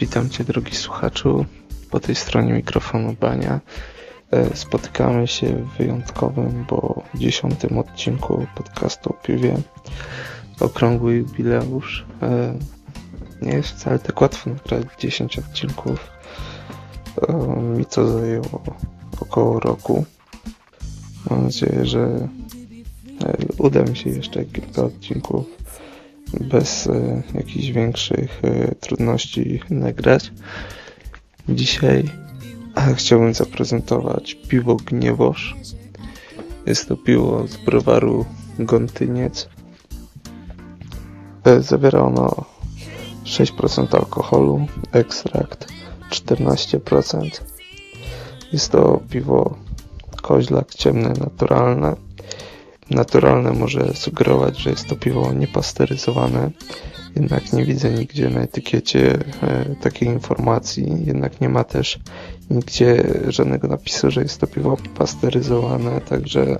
Witam Cię, drogi słuchaczu, po tej stronie mikrofonu Bania. E, spotykamy się w wyjątkowym, bo dziesiątym odcinku podcastu o piwie. Okrągły jubileusz. E, nie jest wcale tak łatwo nagrać 10 odcinków. E, mi to zajęło około roku. Mam nadzieję, że uda mi się jeszcze kilka odcinków bez e, jakichś większych e, trudności nagrać. Dzisiaj chciałbym zaprezentować piwo Gniewosz. Jest to piwo z browaru Gontyniec. E, zawiera ono 6% alkoholu, ekstrakt 14%. Jest to piwo koźlak ciemne, naturalne naturalne może sugerować, że jest to piwo niepasteryzowane, jednak nie widzę nigdzie na etykiecie e, takiej informacji, jednak nie ma też nigdzie żadnego napisu, że jest to piwo pasteryzowane, także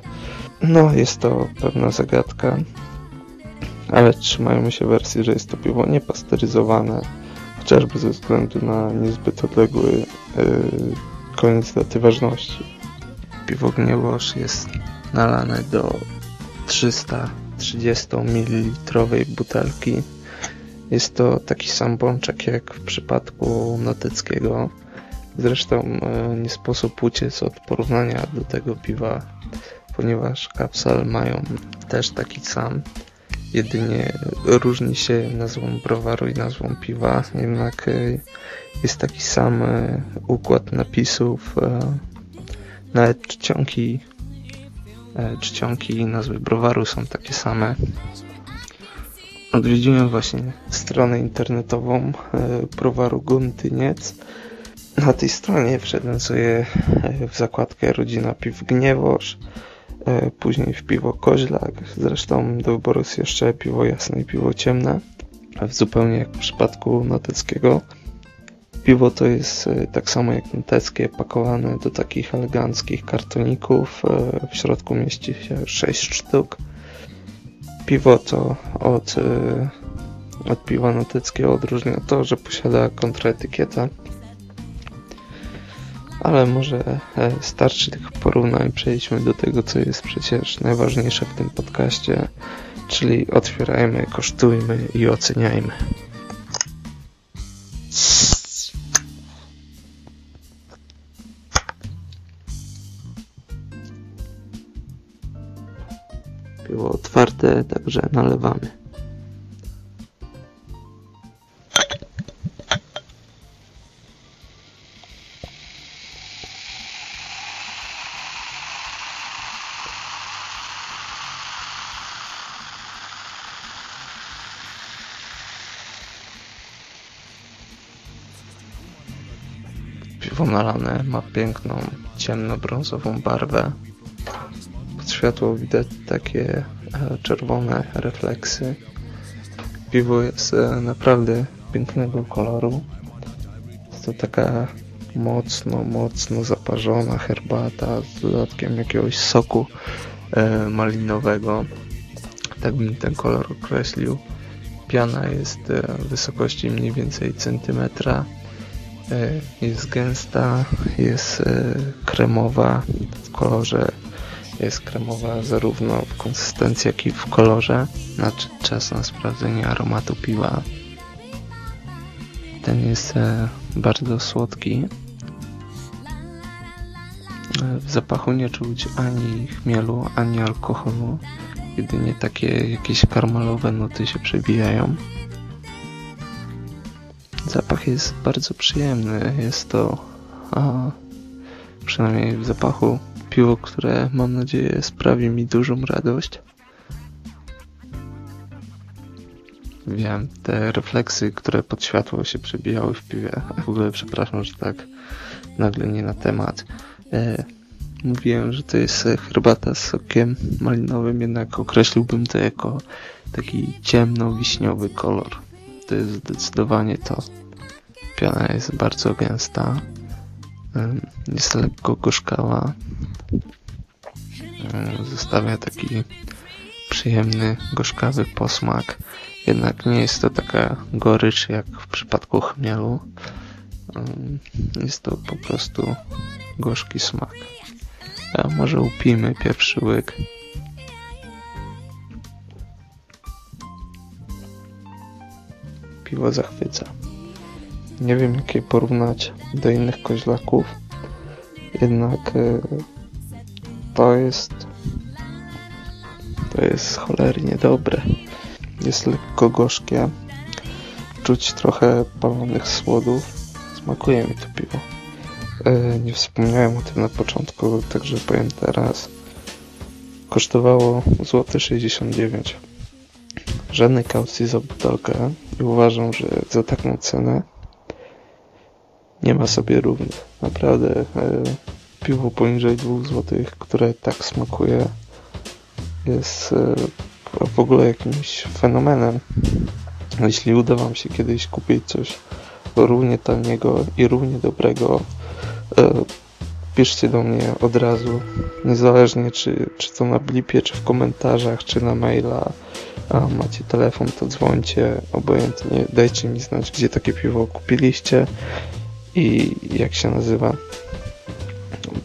no jest to pewna zagadka, ale trzymajmy się wersji, że jest to piwo niepasteryzowane, chociażby ze względu na niezbyt odległy yy, koniec daty ważności. Piwo Gniewosz jest nalane do 330 ml butelki. Jest to taki sam bączek jak w przypadku Noteckiego. Zresztą e, nie sposób uciec od porównania do tego piwa, ponieważ kapsel mają też taki sam. Jedynie różni się nazwą browaru i nazwą piwa, jednak e, jest taki sam e, układ napisów. Nawet czcionki czcionki i nazwy browaru są takie same. Odwiedziłem właśnie stronę internetową e, browaru Gontyniec. Na tej stronie wszedłem sobie e, w zakładkę Rodzina Piw Gniewosz, później w piwo Koźlak. Zresztą do wyboru jest jeszcze piwo jasne i piwo ciemne, zupełnie jak w przypadku Noteckiego. Piwo to jest e, tak samo jak noteckie, pakowane do takich eleganckich kartoników. E, w środku mieści się 6 sztuk. Piwo to od, e, od piwa noteckiego odróżnia to, że posiada kontraetykietę. Ale może starczy tych porównań. Przejdźmy do tego, co jest przecież najważniejsze w tym podcaście, czyli otwierajmy, kosztujmy i oceniajmy. Także nalewamy. Piwo nalane ma piękną, ciemnobrązową barwę światło widać takie czerwone refleksy. Piwo jest e, naprawdę pięknego koloru. Jest to taka mocno, mocno zaparzona herbata z dodatkiem jakiegoś soku e, malinowego. Tak bym ten kolor określił. Piana jest w wysokości mniej więcej centymetra. Jest gęsta, jest kremowa w kolorze jest kremowa zarówno w konsystencji, jak i w kolorze. Znaczy czas na sprawdzenie aromatu piwa. Ten jest e, bardzo słodki. E, w zapachu nie czuć ani chmielu, ani alkoholu. Jedynie takie jakieś karmelowe nuty się przebijają. Zapach jest bardzo przyjemny. Jest to, a, przynajmniej w zapachu, piwo, które mam nadzieję sprawi mi dużą radość. Wiem, te refleksy, które pod światło się przebijały w piwie. W ogóle przepraszam, że tak nagle nie na temat. E, mówiłem, że to jest herbata z sokiem malinowym, jednak określiłbym to jako taki ciemno-wiśniowy kolor. To jest zdecydowanie to. Piana jest bardzo gęsta. Jest lekko gorzkała. Zostawia taki przyjemny, gorzkawy posmak. Jednak nie jest to taka gorycz jak w przypadku chmielu. Jest to po prostu gorzki smak. A może upijmy pierwszy łyk. Piwo zachwyca. Nie wiem jak je porównać do innych koźlaków. Jednak e, to jest to jest cholernie dobre. Jest lekko gorzkie. Czuć trochę palonych słodów. Smakuje mi to piwo. E, nie wspomniałem o tym na początku, także powiem teraz. Kosztowało złoty 69 Żadnej kaucji za butelkę i uważam, że za taką cenę nie ma sobie równych. Naprawdę e, piwo poniżej 2 zł, które tak smakuje jest e, w ogóle jakimś fenomenem. Jeśli uda Wam się kiedyś kupić coś równie taniego i równie dobrego, e, piszcie do mnie od razu, niezależnie czy, czy to na blipie, czy w komentarzach, czy na maila. A macie telefon, to dzwońcie, obojętnie, dajcie mi znać, gdzie takie piwo kupiliście i jak się nazywa.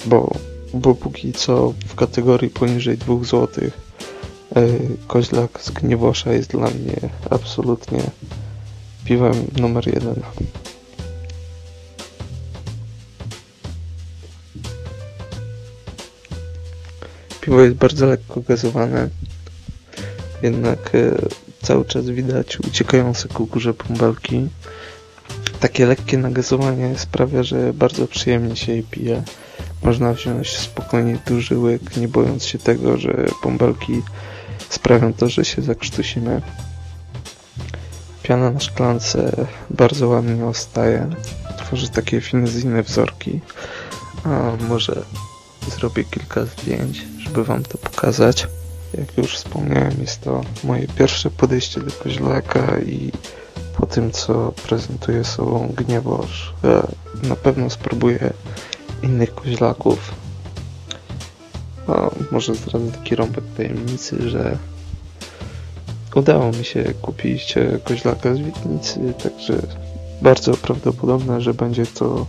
Bo, bo póki co w kategorii poniżej 2 zł e, koźlak z Gniewosza jest dla mnie absolutnie piwem numer jeden. Piwo jest bardzo lekko gazowane, jednak e, cały czas widać uciekające ku górze bąbelki. Takie lekkie nagazowanie sprawia, że bardzo przyjemnie się je pije. Można wziąć spokojnie duży łyk, nie bojąc się tego, że bąbelki sprawią to, że się zakrztusimy. Piana na szklance bardzo ładnie ostaje. Tworzy takie finezyjne wzorki. A może zrobię kilka zdjęć, żeby Wam to pokazać. Jak już wspomniałem, jest to moje pierwsze podejście do koźlaka i po tym, co prezentuje sobą Gniewoż, na pewno spróbuję innych koźlaków. A może zdradzę taki rąbek tajemnicy, że udało mi się kupić koźlaka z Witnicy, także bardzo prawdopodobne, że będzie to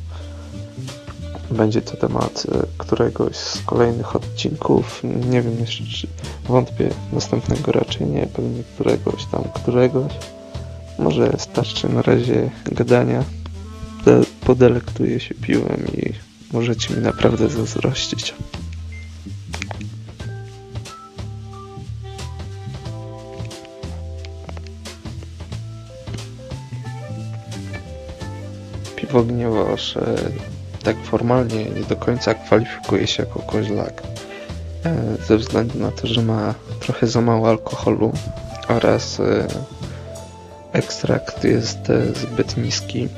będzie to temat e, któregoś z kolejnych odcinków. Nie wiem jeszcze, czy wątpię, następnego raczej nie, pewnie któregoś tam, któregoś. Może starczy na razie gadania. Podelektuję się piłem i możecie mi naprawdę zazdrościć. Piwo gniewosz tak formalnie nie do końca kwalifikuje się jako koźlak e, ze względu na to, że ma trochę za mało alkoholu oraz e, ekstrakt jest e, zbyt niski.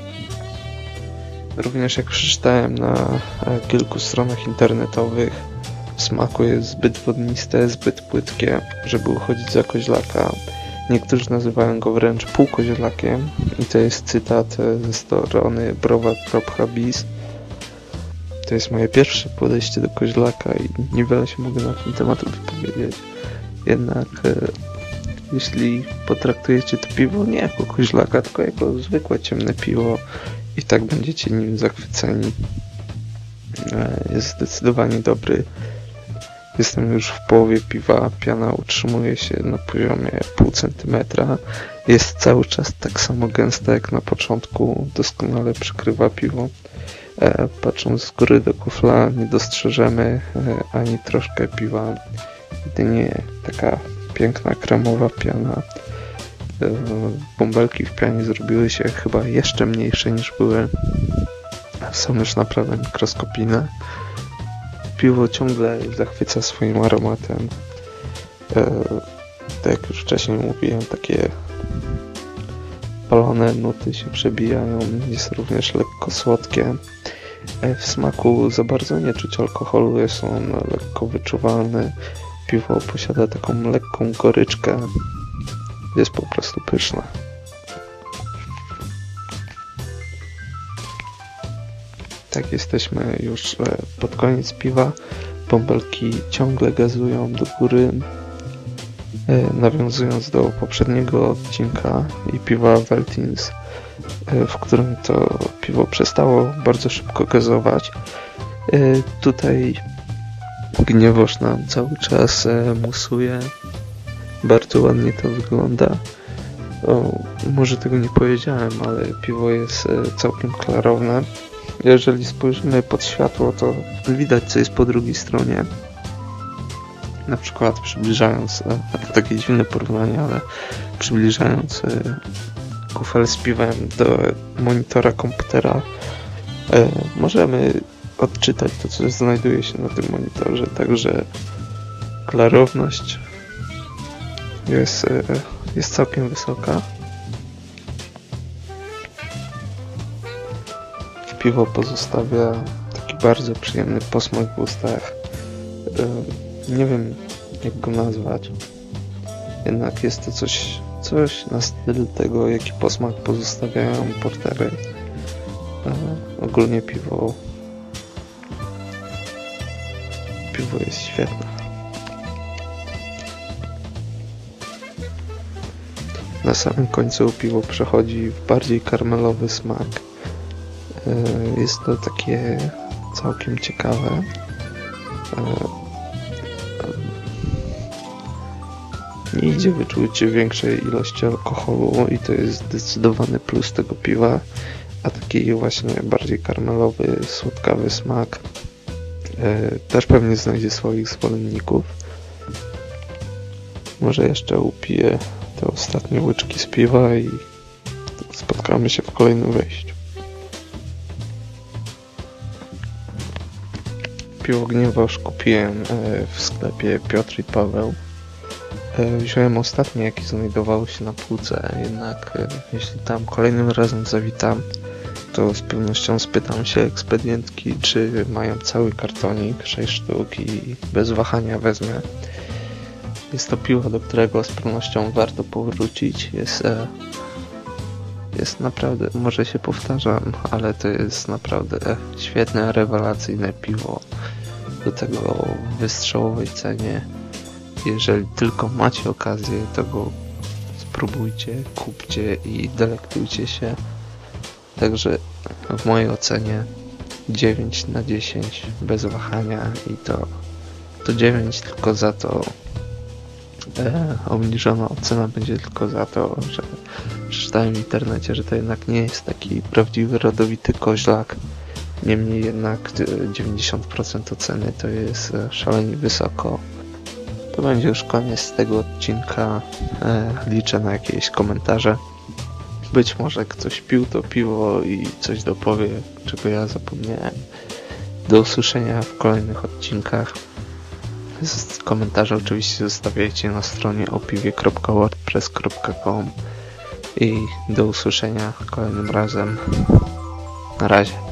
Również jak przeczytałem na kilku stronach internetowych, w smaku jest zbyt wodniste, zbyt płytkie, żeby uchodzić za koźlaka. Niektórzy nazywają go wręcz półkoźlakiem i to jest cytat ze strony Browar Propcha Bis to jest moje pierwsze podejście do koźlaka i niewiele się mogę na ten temat wypowiedzieć. Jednak e, jeśli potraktujecie to piwo nie jako koźlaka, tylko jako zwykłe ciemne piwo i tak będziecie nim zachwyceni. E, jest zdecydowanie dobry. Jestem już w połowie piwa, piana utrzymuje się na poziomie pół centymetra. Jest cały czas tak samo gęsta jak na początku, doskonale przykrywa piwo. E, patrząc z góry do kufla nie dostrzeżemy e, ani troszkę piwa. Jedynie taka piękna kremowa piana. E, bąbelki w pianie zrobiły się chyba jeszcze mniejsze niż były. Są już naprawdę mikroskopijne. Piwo ciągle zachwyca swoim aromatem. Tak jak już wcześniej mówiłem, takie palone nuty się przebijają. Jest również lekko słodkie. E, w smaku za bardzo nie czuć alkoholu, jest on lekko wyczuwalny. Piwo posiada taką lekką goryczkę. Jest po prostu pyszne. Tak, jesteśmy już e, pod koniec piwa. Bąbelki ciągle gazują do góry. E, nawiązując do poprzedniego odcinka i piwa Veltins, e, w którym to piwo przestało bardzo szybko gazować. Tutaj gniewoż nam cały czas musuje. Bardzo ładnie to wygląda. O, może tego nie powiedziałem, ale piwo jest całkiem klarowne. Jeżeli spojrzymy pod światło, to widać co jest po drugiej stronie na przykład przybliżając, e, to takie dziwne porównanie, ale przybliżając e, kufel z piwem do monitora komputera, e, możemy odczytać to, co znajduje się na tym monitorze, także klarowność jest, jest całkiem wysoka. Piwo pozostawia taki bardzo przyjemny posmak w ustach nie wiem jak go nazwać. Jednak jest to coś, coś na styl tego, jaki posmak pozostawiają portery. E, ogólnie piwo piwo jest świetne. Na samym końcu piwo przechodzi w bardziej karmelowy smak. E, jest to takie całkiem ciekawe. E, nie idzie wyczuć większej ilości alkoholu i to jest zdecydowany plus tego piwa, a taki właśnie bardziej karmelowy, słodkawy smak też pewnie znajdzie swoich zwolenników. Może jeszcze upiję te ostatnie łyczki z piwa i spotkamy się w kolejnym wejściu. Piwo Gniewoż kupiłem e, w sklepie Piotr i Paweł. E, wziąłem ostatnie, jakie znajdowały się na półce, jednak e, jeśli tam kolejnym razem zawitam, to z pewnością spytam się ekspedientki, czy mają cały kartonik, 6 sztuk i bez wahania wezmę. Jest to piwo, do którego z pewnością warto powrócić. Jest, e, jest naprawdę, może się powtarzam, ale to jest naprawdę świetne, rewelacyjne piwo. Do tego wystrzałowej cenie jeżeli tylko macie okazję, to go spróbujcie, kupcie i delektujcie się. Także w mojej ocenie 9 na 10 bez wahania i to, to 9 tylko za to e, obniżona ocena będzie tylko za to, że przeczytałem w internecie, że to jednak nie jest taki prawdziwy rodowity koźlak. Niemniej jednak 90% oceny to jest e, szalenie wysoko. To będzie już koniec tego odcinka. E, liczę na jakieś komentarze. Być może ktoś pił to piwo i coś dopowie, czego ja zapomniałem. Do usłyszenia w kolejnych odcinkach. Komentarze oczywiście zostawiajcie na stronie opiwie.wordpress.com i do usłyszenia kolejnym razem. Na razie.